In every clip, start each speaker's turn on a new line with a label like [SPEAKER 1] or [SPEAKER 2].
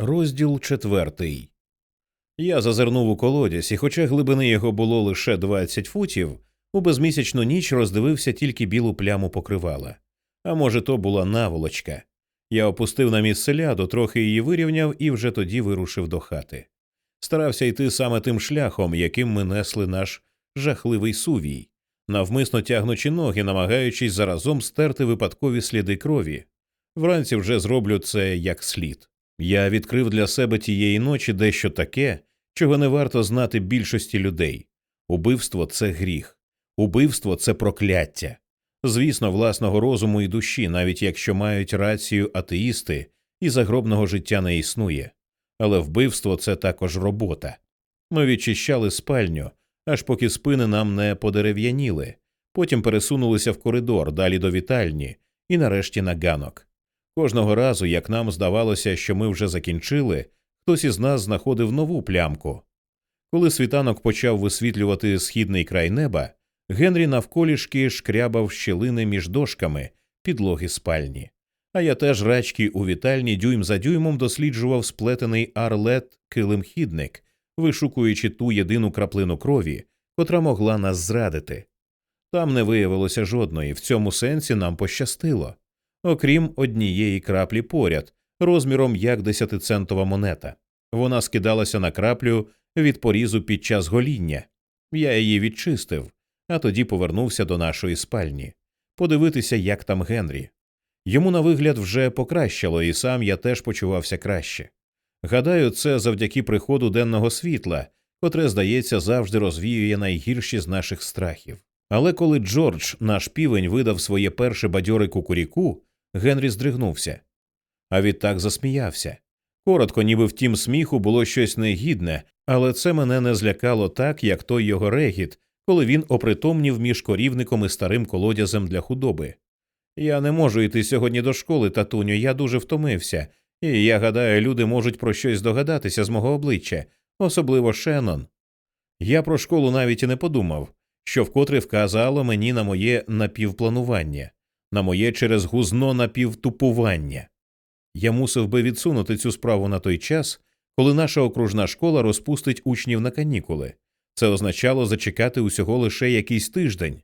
[SPEAKER 1] Розділ четвертий. Я зазирнув у колодязь, і хоча глибини його було лише 20 футів, у безмісячну ніч роздивився тільки білу пляму покривала. А може, то була наволочка. Я опустив на місце ляду, трохи її вирівняв і вже тоді вирушив до хати. Старався йти саме тим шляхом, яким ми несли наш жахливий сувій, навмисно тягнучи ноги, намагаючись заразом стерти випадкові сліди крові. Вранці вже зроблю це як слід. Я відкрив для себе тієї ночі дещо таке, чого не варто знати більшості людей. Убивство це гріх, убивство це прокляття. Звісно, власного розуму і душі, навіть якщо мають рацію атеїсти, і загробного життя не існує. Але вбивство це також робота. Ми відчищали спальню, аж поки спини нам не подерев'яніли, потім пересунулися в коридор, далі до вітальні, і нарешті на ганок. Кожного разу, як нам здавалося, що ми вже закінчили, хтось із нас знаходив нову плямку. Коли світанок почав висвітлювати східний край неба, Генрі навколішки шкрябав щілини між дошками підлоги спальні. А я теж рачки у вітальні дюйм за дюймом досліджував сплетений арлет килимхідник, вишукуючи ту єдину краплину крові, котра могла нас зрадити. Там не виявилося жодної, в цьому сенсі нам пощастило окрім однієї краплі поряд, розміром як десятицентова монета. Вона скидалася на краплю від порізу під час гоління. Я її відчистив, а тоді повернувся до нашої спальні подивитися, як там Генрі. Йому на вигляд вже покращало, і сам я теж почувався краще. Гадаю, це завдяки приходу денного світла, котре, здається, завжди розвіює найгірші з наших страхів. Але коли Джордж, наш півень, видав своє перше бадьоре кукуріку, Генрі здригнувся, а відтак засміявся. Коротко, ніби в тім сміху було щось негідне, але це мене не злякало так, як той його регіт, коли він опритомнів між корівником і старим колодязем для худоби. Я не можу йти сьогодні до школи, татуню, я дуже втомився, і я гадаю, люди можуть про щось здогадатися з мого обличчя, особливо Шеннон. Я про школу навіть і не подумав, що вкотре вказало мені на моє напівпланування на моє через гузно напівтупування. Я мусив би відсунути цю справу на той час, коли наша окружна школа розпустить учнів на канікули. Це означало зачекати усього лише якийсь тиждень.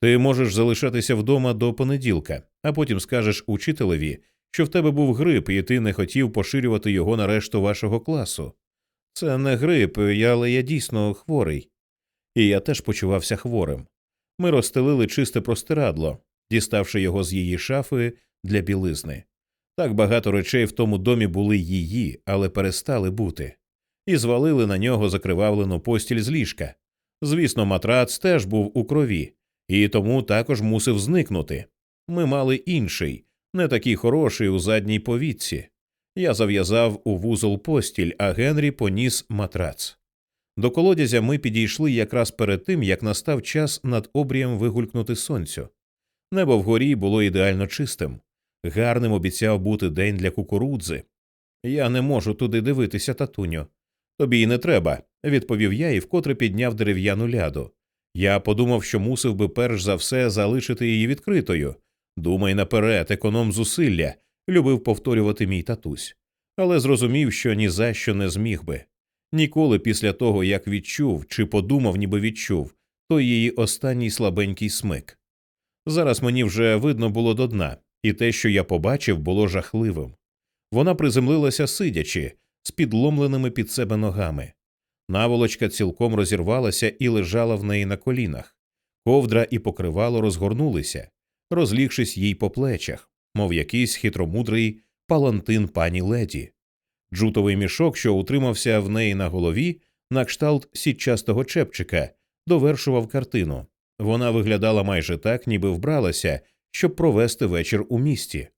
[SPEAKER 1] Ти можеш залишатися вдома до понеділка, а потім скажеш учителеві, що в тебе був грип, і ти не хотів поширювати його на решту вашого класу. Це не грип, але я дійсно хворий. І я теж почувався хворим. Ми розстелили чисте простирадло, діставши його з її шафи для білизни. Так багато речей в тому домі були її, але перестали бути, і звалили на нього закривавлену постіль з ліжка. Звісно, матрац теж був у крові, і тому також мусив зникнути. Ми мали інший, не такий хороший у задній повітці. Я зав'язав у вузол постіль, а Генрі поніс матрац. До колодязя ми підійшли якраз перед тим, як настав час над обрієм вигулькнути сонцю. Небо вгорі було ідеально чистим. Гарним обіцяв бути день для кукурудзи. Я не можу туди дивитися, татуню. Тобі й не треба, відповів я і вкотре підняв дерев'яну ляду. Я подумав, що мусив би перш за все залишити її відкритою. Думай наперед, економ зусилля, любив повторювати мій татусь, але зрозумів, що ні за що не зміг би. Ніколи після того, як відчув чи подумав, ніби відчув, той її останній слабенький смик. Зараз мені вже видно було до дна, і те, що я побачив, було жахливим. Вона приземлилася сидячи, з підломленими під себе ногами. Наволочка цілком розірвалася і лежала в неї на колінах. Ковдра і покривало розгорнулися, розлігшись їй по плечах, мов якийсь хитромудрий палантин пані леді. Джутовий мішок, що утримався в неї на голові, на кшталт сітчастого чепчика, довершував картину. Вона виглядала майже так, ніби вбралася, щоб провести вечір у місті.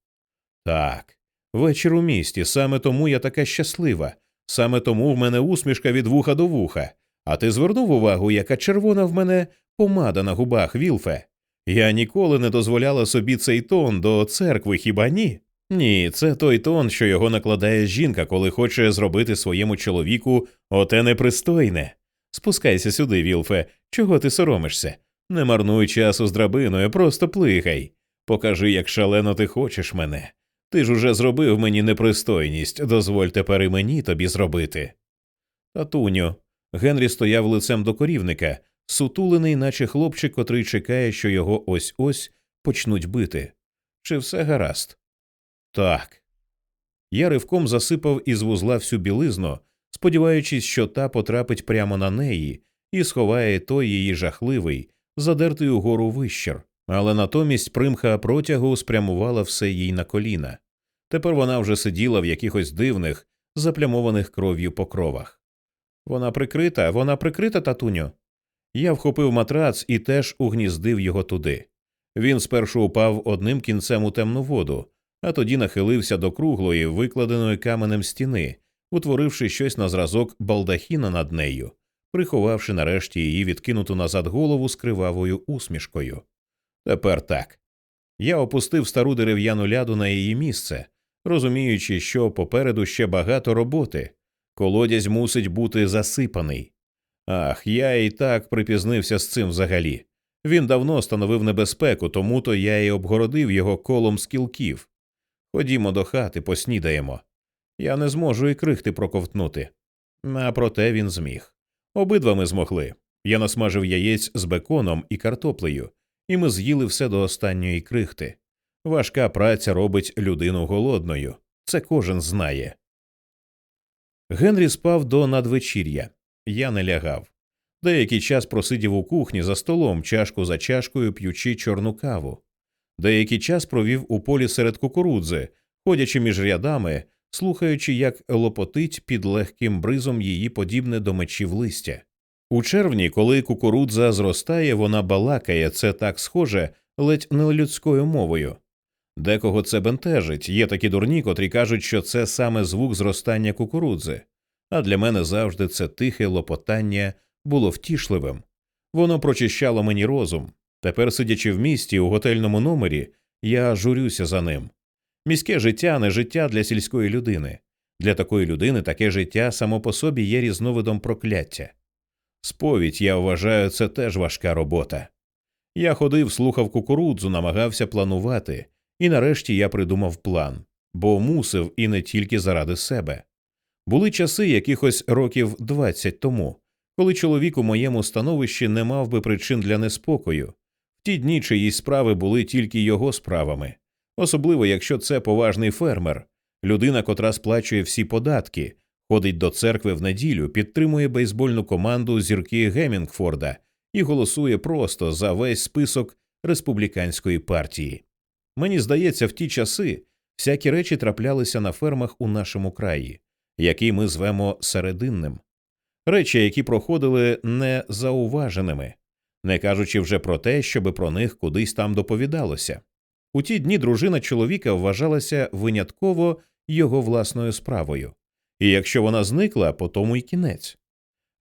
[SPEAKER 1] Так, вечір у місті, саме тому я така щаслива, саме тому в мене усмішка від вуха до вуха. А ти звернув увагу, яка червона в мене помада на губах, Вілфе? Я ніколи не дозволяла собі цей тон до церкви, хіба ні? Ні, це той тон, що його накладає жінка, коли хоче зробити своєму чоловіку оте непристойне. Спускайся сюди, Вілфе, чого ти соромишся? Не марнуй часу з драбиною, просто плигай. Покажи, як шалено ти хочеш мене. Ти ж уже зробив мені непристойність, дозволь тепер і мені тобі зробити. Татуню. Генрі стояв лицем до корівника, сутулений, наче хлопчик, котрий чекає, що його ось ось почнуть бити. Чи все гаразд? Так. Я ривком засипав із вузла всю білизну, сподіваючись, що та потрапить прямо на неї і сховає той її жахливий, задертий угору вищер, але натомість примха протягу спрямувала все їй на коліна. Тепер вона вже сиділа в якихось дивних, заплямованих кров'ю покровах. Вона прикрита, вона прикрита, татуню. Я вхопив матрац і теж угніздив його туди. Він спершу упав одним кінцем у темну воду, а тоді нахилився до круглої, викладеної каменем стіни, утворивши щось на зразок балдахіна над нею, приховавши нарешті її відкинуту назад голову з кривавою усмішкою. Тепер так. Я опустив стару дерев'яну ляду на її місце, розуміючи, що попереду ще багато роботи. Колодязь мусить бути засипаний. Ах, я і так припізнився з цим взагалі. Він давно становив небезпеку, тому то я і обгородив його колом скілків. Ходімо до хати, поснідаємо. Я не зможу і крихти проковтнути. А проте він зміг. Обидва ми змогли. Я насмажив яєць з беконом і картоплею, і ми з'їли все до останньої крихти. Важка праця робить людину голодною. Це кожен знає. Генрі спав до надвечір'я. Я не лягав. Деякий час просидів у кухні за столом, чашку за чашкою п'ючи чорну каву. Деякий час провів у полі серед кукурудзи, ходячи між рядами, слухаючи, як лопотить під легким бризом її подібне до мечів листя. У червні, коли кукурудза зростає, вона балакає, це так схоже, ледь не людською мовою. Декого це бентежить, є такі дурні, котрі кажуть, що це саме звук зростання кукурудзи, а для мене завжди це тихе лопотання було втішливим. Воно прочищало мені розум. Тепер, сидячи в місті у готельному номері, я журюся за ним. Міське життя не життя для сільської людини. Для такої людини таке життя само по собі є різновидом прокляття. Сповідь, я вважаю, це теж важка робота. Я ходив, слухав кукурудзу, намагався планувати, і нарешті я придумав план, бо мусив і не тільки заради себе. Були часи якихось років двадцять тому, коли чоловік у моєму становищі не мав би причин для неспокою. В ті дні чиїсь справи були тільки його справами, особливо якщо це поважний фермер, людина, котра сплачує всі податки, ходить до церкви в неділю, підтримує бейсбольну команду зірки Гемінгфорда і голосує просто за весь список республіканської партії. Мені здається, в ті часи всякі речі траплялися на фермах у нашому краї, який ми звемо серединним, речі, які проходили незауваженими, не кажучи вже про те, щоби про них кудись там доповідалося. У ті дні дружина чоловіка вважалася винятково його власною справою, і якщо вона зникла, по тому й кінець.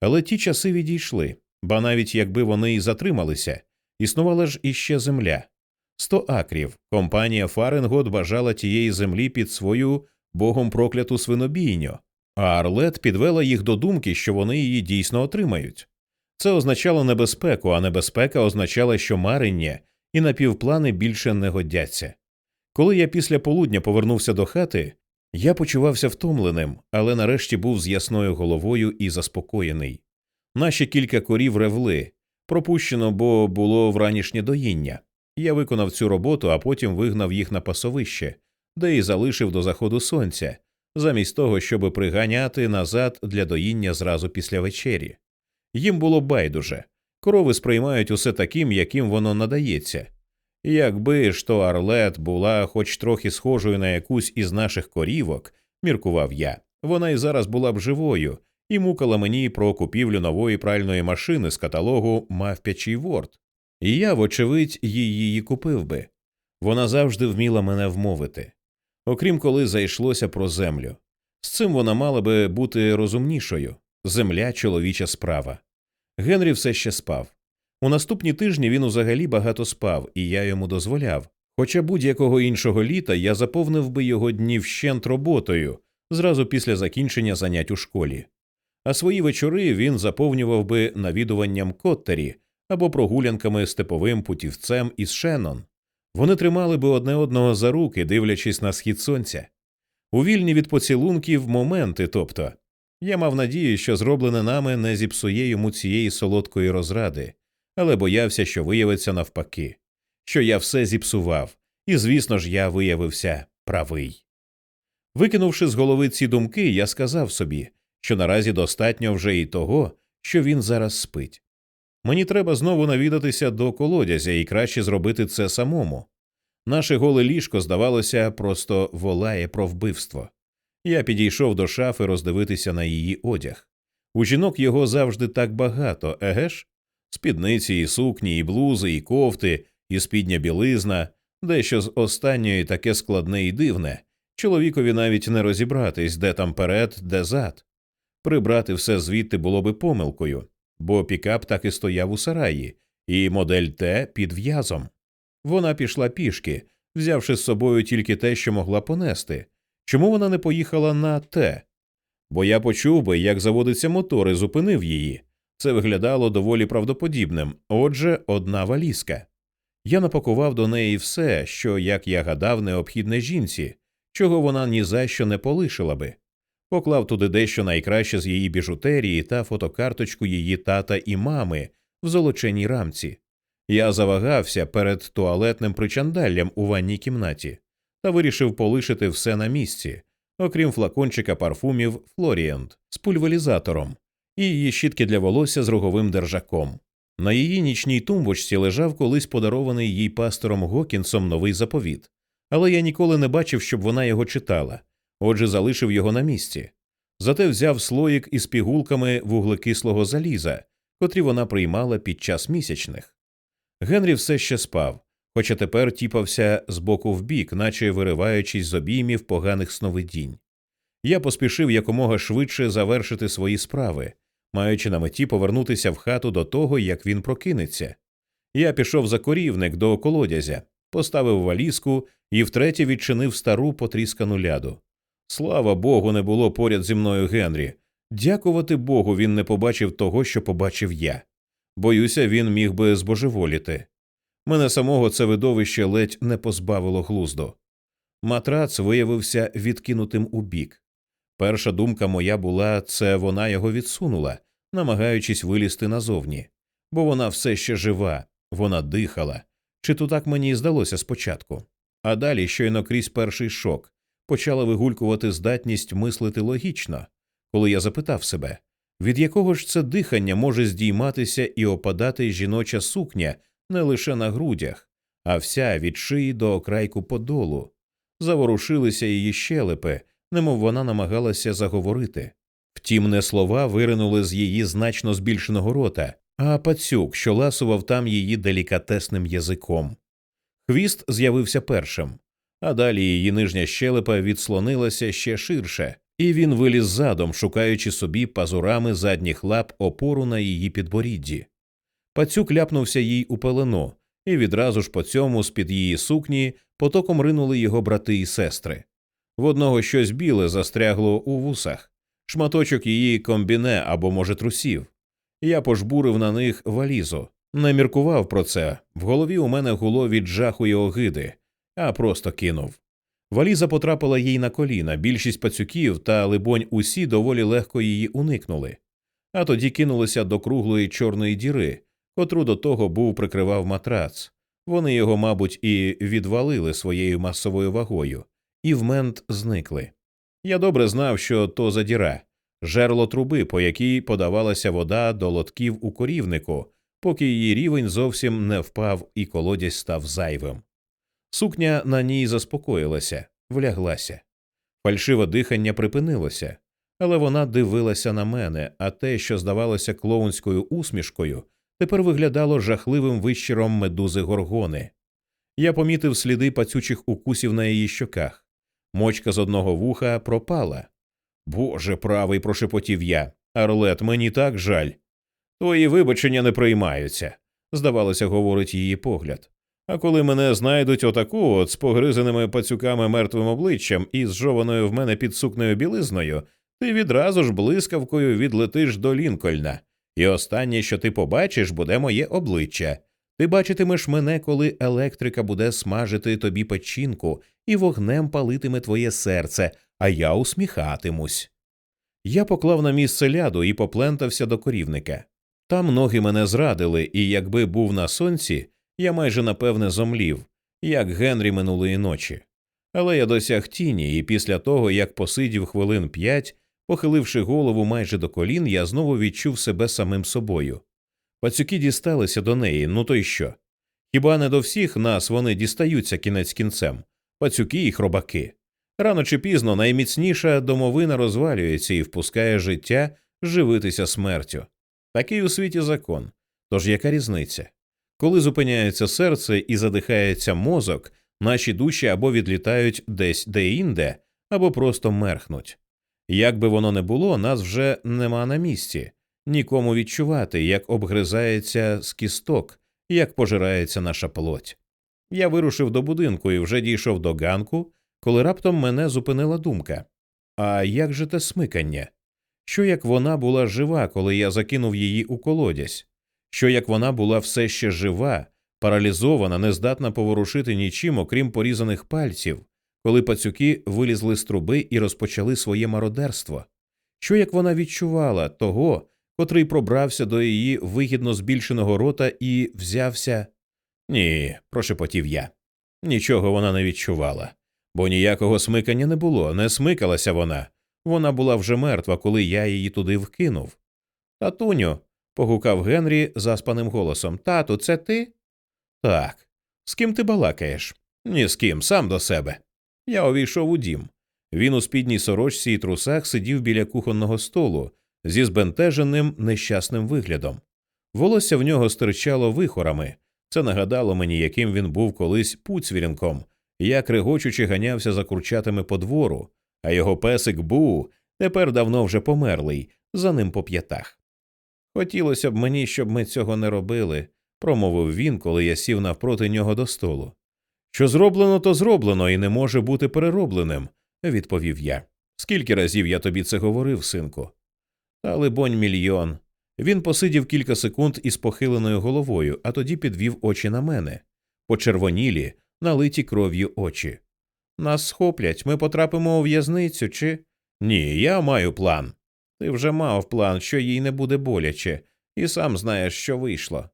[SPEAKER 1] Але ті часи відійшли, ба навіть якби вони і затрималися, існувала ж іще земля. Сто акрів. Компанія Фаррінгтон бажала тієї землі під свою богом прокляту свинобійню, а Арлет підвела їх до думки, що вони її дійсно отримають. Це означало небезпеку, а небезпека означала, що марення і напівплани більше не годяться. Коли я після полудня повернувся до хати, я почувався втомленим, але нарешті був з ясною головою і заспокоєний. Наші кілька корів ревли, пропущено, бо було вранішнє доїння. Я виконав цю роботу, а потім вигнав їх на пасовище, де і залишив до заходу сонця, замість того, щоб приганяти назад для доїння зразу після вечері. Їм було байдуже корови сприймають усе таким, яким воно надається. Якби ж то Арлет була хоч трохи схожою на якусь із наших корівок, міркував я, вона і зараз була б живою і мукала мені про купівлю нової пральної машини з каталогу Мавпячий Ворд. І я, вочевидь, її купив би. Вона завжди вміла мене вмовити. Окрім коли зайшлося про землю. З цим вона мала би бути розумнішою земля чоловіча справа. Генрі все ще спав. У наступні тижні він узагалі багато спав, і я йому дозволяв. Хоча будь-якого іншого літа я заповнив би його дні вщент роботою зразу після закінчення занять у школі. А свої вечори він заповнював би навідуванням коттері або прогулянками степовим путівцем із Шеннон. Вони тримали би одне одного за руки, дивлячись на схід сонця. У вільні від поцілунків моменти, тобто я мав надію, що зроблене нами не зіпсує йому цієї солодкої розради, але боявся, що виявиться навпаки, що я все зіпсував, і, звісно ж, я виявився правий. Викинувши з голови ці думки, я сказав собі, що наразі достатньо вже і того, що він зараз спить. Мені треба знову навідатися до колодязя і краще зробити це самому. Наше голе ліжко, здавалося, просто волає про вбивство. Я підійшов до шафи роздивитися на її одяг. У жінок його завжди так багато, еге ж? Спідниці, і сукні, і блузи, і кофти, і спідня білизна, дещо з останньої таке складне і дивне. Чоловікові навіть не розібратись, де там перед, де зад. Прибрати все звідти було би помилкою, бо пікап так і стояв у сараї, і модель Т під в'язом. Вона пішла пішки, взявши з собою тільки те, що могла понести. Чому вона не поїхала на Т? Бо я почув би, як заводиться мотор і зупинив її. Це виглядало доволі правдоподібним. Отже, одна валізка. Я напакував до неї все, що, як я гадав, необхідне жінці, чого вона ні за що не полишила би. Поклав туди дещо найкраще з її біжутерії та фотокарточку її тата і мами в золоченій рамці. Я завагався перед туалетним причандаллям у ванній кімнаті та вирішив полишити все на місці, окрім флакончика парфумів Флорієнт з пульверізатором і її щітки для волосся з роговим держаком. На її нічній тумбочці лежав колись подарований їй пастором Гокінсом новий заповіт, але я ніколи не бачив, щоб вона його читала, отже, залишив його на місці. Зате взяв слоїк із пігулками вуглекислого заліза, котрі вона приймала під час місячних. Генрі все ще спав, хоча тепер тіпався з боку в бік, наче вириваючись з обіймів поганих сновидінь. Я поспішив якомога швидше завершити свої справи, маючи на меті повернутися в хату до того, як він прокинеться. Я пішов за корівник до колодязя, поставив валізку і втретє відчинив стару потріскану ляду. Слава Богу, не було поряд зі мною Генрі. Дякувати Богу, він не побачив того, що побачив я. Боюся, він міг би збожеволіти. Мене самого це видовище ледь не позбавило глузду. Матрац виявився відкинутим у бік. Перша думка моя була це вона його відсунула, намагаючись вилізти назовні, бо вона все ще жива, вона дихала. Чи то так мені і здалося спочатку. А далі, щойно крізь перший шок, почала вигулькувати здатність мислити логічно, коли я запитав себе, від якого ж це дихання може здійматися і опадати жіноча сукня не лише на грудях, а вся від шиї до окрайку подолу. Заворушилися її щелепи, немов вона намагалася заговорити. Втім, не слова виринули з її значно збільшеного рота, а пацюк, що ласував там її делікатесним язиком. Хвіст з'явився першим, а далі її нижня щелепа відслонилася ще ширше, і він виліз задом, шукаючи собі пазурами задніх лап опору на її підборідді. Пацюк ляпнувся їй у пелену, і відразу ж по цьому з під її сукні потоком ринули його брати і сестри. В одного щось біле застрягло у вусах, шматочок її комбіне або, може, трусів. Я пожбурив на них валізу, не міркував про це. В голові у мене гуло від жаху й огиди, а просто кинув. Валіза потрапила їй на коліна, більшість пацюків та, либонь, усі доволі легко її уникнули, а тоді кинулися до круглої чорної діри, котру до того був прикривав матрац. Вони його, мабуть, і відвалили своєю масовою вагою, і в мент зникли. Я добре знав, що то за діра, жерло труби, по якій подавалася вода до лотків у корівнику, поки її рівень зовсім не впав і колодязь став зайвим. Сукня на ній заспокоїлася, вляглася. Фальшиве дихання припинилося, але вона дивилася на мене, а те, що здавалося клоунською усмішкою, тепер виглядало жахливим вищиром медузи горгони. Я помітив сліди пацючих укусів на її щоках. Мочка з одного вуха пропала. Боже правий, прошепотів я. Арлет, мені так жаль. Твої вибачення не приймаються, здавалося, говорить її погляд. А коли мене знайдуть отаку от з погризаними пацюками мертвим обличчям і зжованою в мене під сукнею білизною, ти відразу ж блискавкою відлетиш до Лінкольна, і останнє, що ти побачиш, буде моє обличчя. Ти бачитимеш мене, коли електрика буде смажити тобі печінку і вогнем палитиме твоє серце, а я усміхатимусь. Я поклав на місце ляду і поплентався до корівника. Там ноги мене зрадили, і якби був на сонці, я майже напевне зомлів, як Генрі минулої ночі. Але я досяг тіні, і після того, як посидів хвилин п'ять, похиливши голову майже до колін, я знову відчув себе самим собою. Пацюки дісталися до неї, ну то й що? Хіба не до всіх нас вони дістаються кінець кінцем, пацюки і хробаки. Рано чи пізно найміцніша домовина розвалюється і впускає життя живитися смертю. Такий у світі закон. Тож яка різниця? Коли зупиняється серце і задихається мозок, наші душі або відлітають десь де-інде, або просто мерхнуть. Як би воно не було, нас вже нема на місці, нікому відчувати, як обгризається з кісток, як пожирається наша плоть. Я вирушив до будинку і вже дійшов до ганку, коли раптом мене зупинила думка А як же те смикання? Що як вона була жива, коли я закинув її у колодязь? Що як вона була все ще жива, паралізована, нездатна поворушити нічим, окрім порізаних пальців, коли пацюки вилізли з труби і розпочали своє мародерство? Що як вона відчувала того, котрий пробрався до її вигідно збільшеного рота і взявся? Ні, прошепотів я. Нічого вона не відчувала, бо ніякого смикання не було, не смикалася вона. Вона була вже мертва, коли я її туди вкинув. Татуню. погукав Генрі заспаним голосом. Тату, це ти? Так. З ким ти балакаєш? Ні з ким, сам до себе. Я увійшов у дім. Він у спідній сорочці і трусах сидів біля кухонного столу зі збентеженим нещасним виглядом. Волосся в нього стирчало вихорами. Це нагадало мені, яким він був колись пуцвірінком, як регочучи ганявся за курчатами по двору, а його песик Бу тепер давно вже померлий, за ним по п'ятах. Хотілося б мені, щоб ми цього не робили, промовив він, коли я сів навпроти нього до столу. Що зроблено, то зроблено і не може бути переробленим, відповів я. Скільки разів я тобі це говорив, синку? Та, либонь, мільйон. Він посидів кілька секунд із похиленою головою, а тоді підвів очі на мене, почервонілі, налиті кров'ю очі. Нас схоплять, ми потрапимо у в'язницю, чи. Ні, я маю план. Ти вже мав план, що їй не буде боляче, і сам знаєш, що вийшло.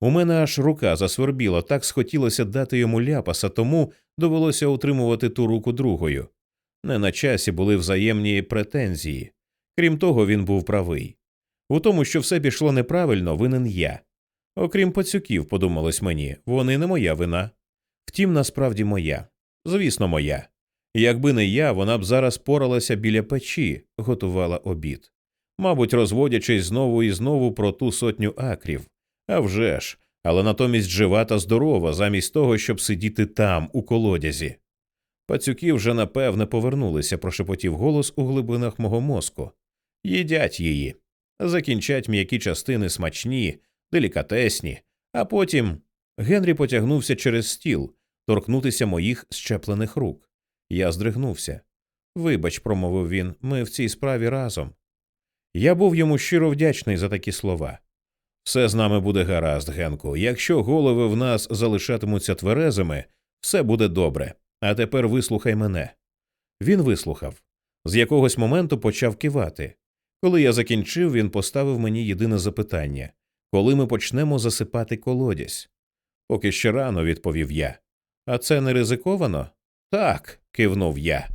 [SPEAKER 1] У мене аж рука засвербіла, так схотілося дати йому ляпаса, тому довелося утримувати ту руку другою. Не на часі були взаємні претензії. Крім того, він був правий. У тому, що все пішло неправильно, винен я. Окрім пацюків, подумалось мені, вони не моя вина. Втім, насправді моя. Звісно, моя. Якби не я, вона б зараз поралася біля печі, готувала обід. Мабуть, розводячись знову і знову про ту сотню акрів. А вже ж, але натомість жива та здорова, замість того, щоб сидіти там, у колодязі. Пацюки вже напевне повернулися, прошепотів голос у глибинах мого мозку. Їдять її, закінчать м'які частини смачні, делікатесні, а потім Генрі потягнувся через стіл торкнутися моїх щеплених рук. Я здригнувся. Вибач, промовив він, ми в цій справі разом. Я був йому щиро вдячний за такі слова. Все з нами буде гаразд, Генку. Якщо голови в нас залишатимуться тверезими, все буде добре. А тепер вислухай мене. Він вислухав. З якогось моменту почав кивати. Коли я закінчив, він поставив мені єдине запитання коли ми почнемо засипати колодязь? Поки ще рано, відповів я. А це не ризиковано? Так, кивнув я.